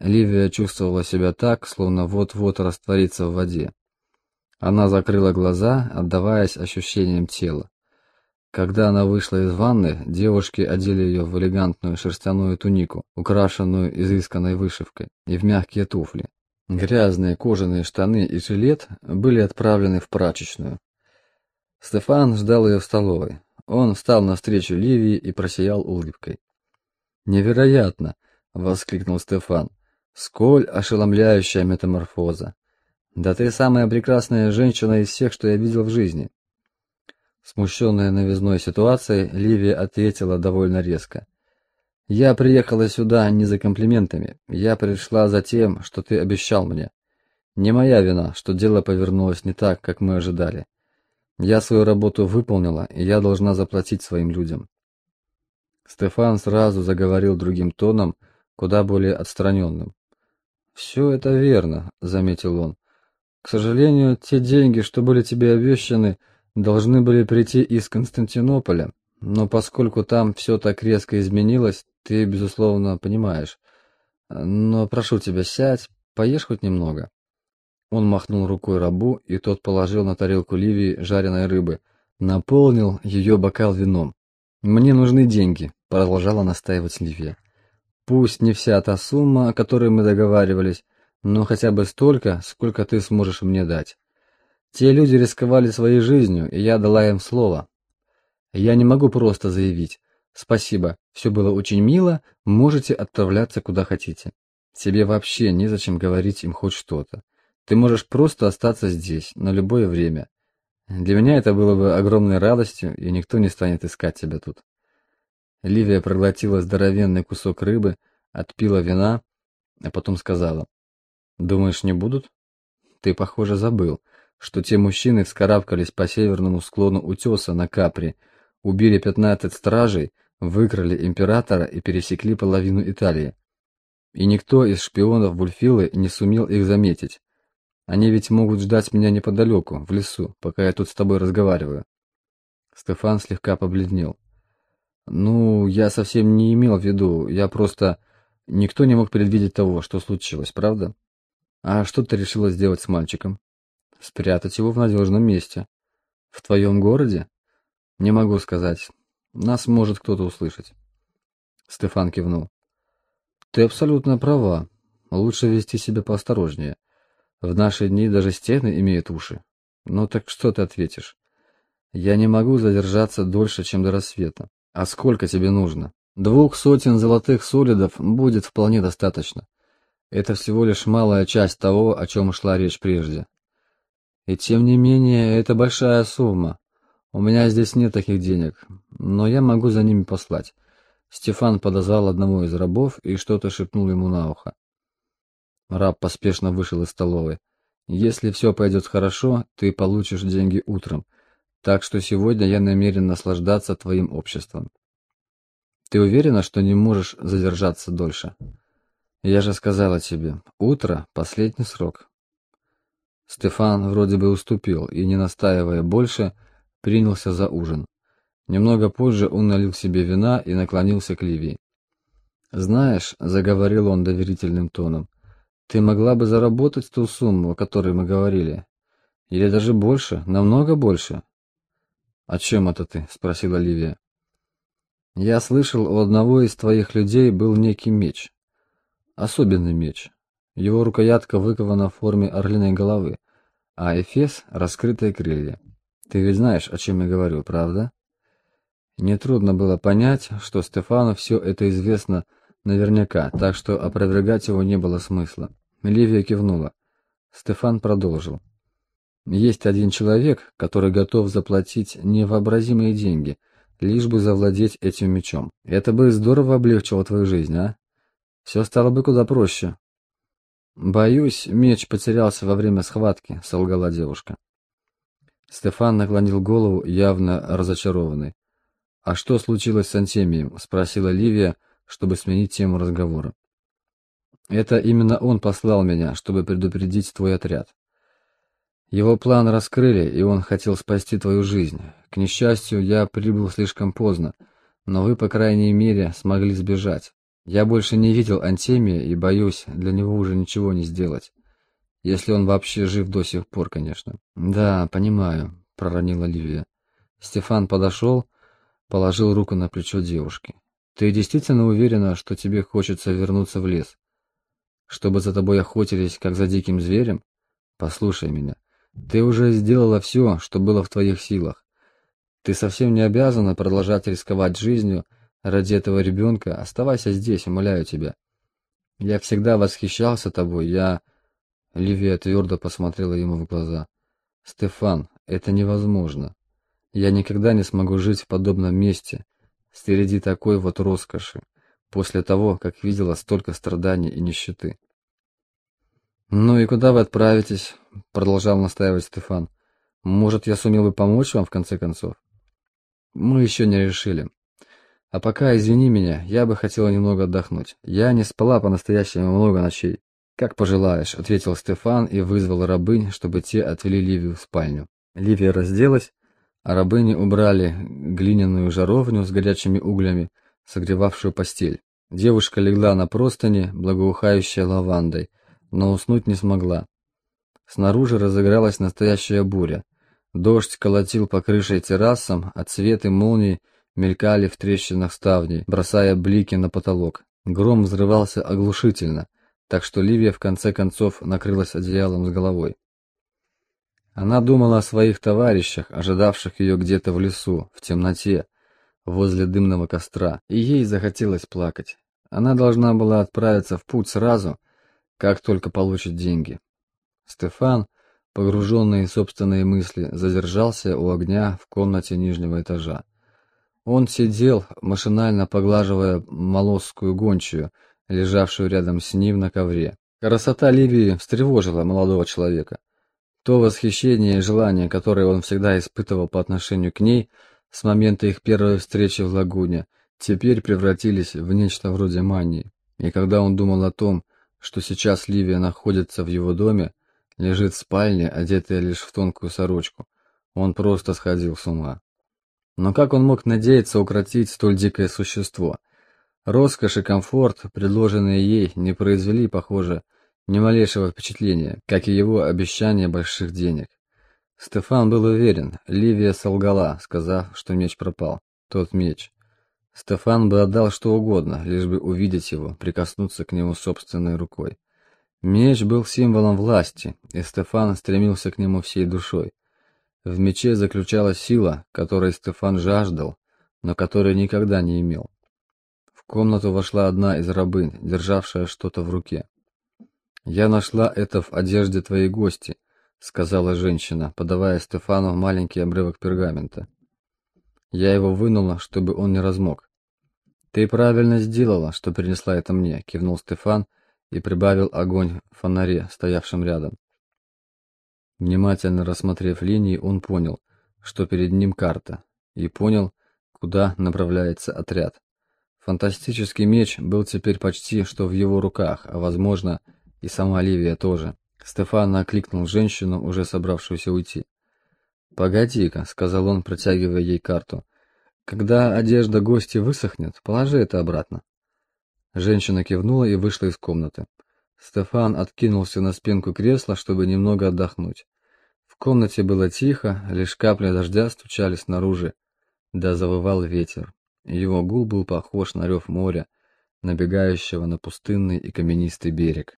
Ливия чувствовала себя так, словно вот-вот растворится в воде. Она закрыла глаза, отдаваясь ощущениям тела. Когда она вышла из ванны, девушки одели ее в элегантную шерстяную тунику, украшенную изысканной вышивкой, и в мягкие туфли. Грязные кожаные штаны и жилет были отправлены в прачечную. Стефан ждал ее в столовой. Он встал навстречу Ливии и просиял улыбкой. «Невероятно!» — воскликнул Стефан. «Сколь ошеломляющая метаморфоза! Да ты самая прекрасная женщина из всех, что я видел в жизни!» Смущенная новизной ситуацией, Ливия ответила довольно резко. «Я приехала сюда не за комплиментами. Я пришла за тем, что ты обещал мне. Не моя вина, что дело повернулось не так, как мы ожидали. Я свою работу выполнила, и я должна заплатить своим людям». Стефан сразу заговорил другим тоном, куда более отстраненным. «Все это верно», — заметил он. «К сожалению, те деньги, что были тебе обещаны, должны были прийти из Константинополя, но поскольку там все так резко изменилось, ты, безусловно, понимаешь. Но прошу тебя, сядь, поешь хоть немного». Он махнул рукой рабу, и тот положил на тарелку Ливии жареной рыбы, наполнил ее бокал вином. «Мне нужны деньги», — продолжала настаивать Ливия. «Пусть не вся та сумма, о которой мы договаривались, но хотя бы столько, сколько ты сможешь мне дать. Те люди рисковали своей жизнью, и я дала им слово. Я не могу просто заявить «Спасибо, все было очень мило, можете отправляться куда хотите». Тебе вообще незачем говорить им хоть что-то. Ты можешь просто остаться здесь, на любое время. Для меня это было бы огромной радостью, и никто не станет искать тебя тут. Ливия проглотила здоровенный кусок рыбы, отпила вина, а потом сказала. «Думаешь, не будут? Ты, похоже, забыл, что те мужчины вскарабкались по северному склону утеса на Капри, убили пятнадцать стражей, выкрали императора и пересекли половину Италии. И никто из шпионов Бульфилы не сумел их заметить. Они ведь могут ждать меня неподалеку, в лесу, пока я тут с тобой разговариваю. Стефан слегка побледнел. Ну, я совсем не имел в виду, я просто... Никто не мог предвидеть того, что случилось, правда? А что ты решила сделать с мальчиком? Спрятать его в надежном месте. В твоем городе? Не могу сказать. Нас может кто-то услышать. Стефан кивнул. Ты абсолютно права. Лучше вести себя поосторожнее. В наши дни даже стены имеют уши. Ну так что ты ответишь? Я не могу задержаться дольше, чем до рассвета. А сколько тебе нужно? Двух сотен золотых солидов будет вполне достаточно. Это всего лишь малая часть того, о чем шла речь прежде. И тем не менее, это большая сумма. У меня здесь нет таких денег, но я могу за ними послать. Стефан подозвал одного из рабов и что-то шепнул ему на ухо. Раб поспешно вышел из столовой. «Если все пойдет хорошо, ты получишь деньги утром, так что сегодня я намерен наслаждаться твоим обществом». «Ты уверена, что не можешь задержаться дольше?» «Я же сказала тебе, утро — последний срок». Стефан вроде бы уступил и, не настаивая больше, принялся за ужин. Немного позже он налил себе вина и наклонился к Ливии. «Знаешь», — заговорил он доверительным тоном, — ты могла бы заработать ту сумму, о которой мы говорили. Или даже больше, намного больше. О чем это ты? Спросила Ливия. Я слышал, у одного из твоих людей был некий меч. Особенный меч. Его рукоятка выкована в форме орлиной головы, а эфес — раскрытые крылья. Ты ведь знаешь, о чем я говорю, правда? Нетрудно было понять, что Стефану все это известно наверняка, так что опровергать его не было смысла. Ливия кивнула. Стефан продолжил. Есть один человек, который готов заплатить невообразимые деньги, лишь бы завладеть этим мечом. Это бы здорово облегчило твою жизнь, а? Все стало бы куда проще. Боюсь, меч потерялся во время схватки, солгала девушка. Стефан наклонил голову, явно разочарованный. «А что случилось с Антемием?» — спросила Ливия, чтобы сменить тему разговора. Это именно он послал меня, чтобы предупредить твой отряд. Его план раскрыли, и он хотел спасти твою жизнь. К несчастью, я прибыл слишком поздно, но вы, по крайней мере, смогли сбежать. Я больше не видел Антемия и боюсь, для него уже ничего не сделать. Если он вообще жив до сих пор, конечно. Да, понимаю, проронила Ливия. Стефан подошел, положил руку на плечо девушки. Ты действительно уверена, что тебе хочется вернуться в лес? Чтобы за тобой охотились, как за диким зверем? Послушай меня. Ты уже сделала все, что было в твоих силах. Ты совсем не обязана продолжать рисковать жизнью ради этого ребенка. Оставайся здесь, умоляю тебя. Я всегда восхищался тобой, я... Ливия твердо посмотрела ему в глаза. Стефан, это невозможно. Я никогда не смогу жить в подобном месте, среди такой вот роскоши, после того, как видела столько страданий и нищеты. «Ну и куда вы отправитесь?» — продолжал настаивать Стефан. «Может, я сумел бы помочь вам, в конце концов?» «Мы еще не решили. А пока, извини меня, я бы хотела немного отдохнуть. Я не спала по-настоящему много ночей». «Как пожелаешь», — ответил Стефан и вызвал рабынь, чтобы те отвели Ливию в спальню. Ливия разделась, а рабыни убрали глиняную жаровню с горячими углями, согревавшую постель. Девушка легла на простыни, благоухающая лавандой, но уснуть не смогла. Снаружи разыгралась настоящая буря. Дождь колотил по крыше террасам, а цветы молний мелькали в трещинах ставней, бросая блики на потолок. Гром взрывался оглушительно, так что Ливия в конце концов накрылась одеялом с головой. Она думала о своих товарищах, ожидавших ее где-то в лесу, в темноте, возле дымного костра, и ей захотелось плакать. Она должна была отправиться в путь сразу, как только получит деньги. Стефан, погруженный в собственные мысли, задержался у огня в комнате нижнего этажа. Он сидел, машинально поглаживая молосскую гончую, лежавшую рядом с ним на ковре. Красота Ливии встревожила молодого человека. То восхищение и желание, которое он всегда испытывал по отношению к ней с момента их первой встречи в лагуне, теперь превратились в нечто вроде мании. И когда он думал о том, что сейчас Ливия находится в его доме, лежит в спальне, одетая лишь в тонкую сорочку. Он просто сходил с ума. Но как он мог надеяться укротить столь дикое существо? Роскошь и комфорт, предложенные ей, не произвели, похоже, ни малейшего впечатления, как и его обещание больших денег. Стефан был уверен, Ливия солгала, сказав, что меч пропал. Тот меч. Стефан бы отдал что угодно, лишь бы увидеть его, прикоснуться к нему собственной рукой. Меч был символом власти, и Стефан стремился к нему всей душой. В мече заключалась сила, которой Стефан жаждал, но которой никогда не имел. В комнату вошла одна из рабынь, державшая что-то в руке. «Я нашла это в одежде твоей гости», — сказала женщина, подавая Стефану маленький обрывок пергамента. Я его вынула, чтобы он не размок. «Ты правильно сделала, что принесла это мне», — кивнул Стефан и прибавил огонь в фонаре, стоявшем рядом. Внимательно рассмотрев линии, он понял, что перед ним карта, и понял, куда направляется отряд. Фантастический меч был теперь почти что в его руках, а, возможно, и сама Ливия тоже. Стефан окликнул женщину, уже собравшуюся уйти. «Погоди-ка», — сказал он, протягивая ей карту. Когда одежда гостя высохнет, положи это обратно. Женщина кивнула и вышла из комнаты. Стефан откинулся на спинку кресла, чтобы немного отдохнуть. В комнате было тихо, лишь капли дождя стучали снаружи, да завывал ветер. Его гул был похож на рев моря, набегающего на пустынный и каменистый берег.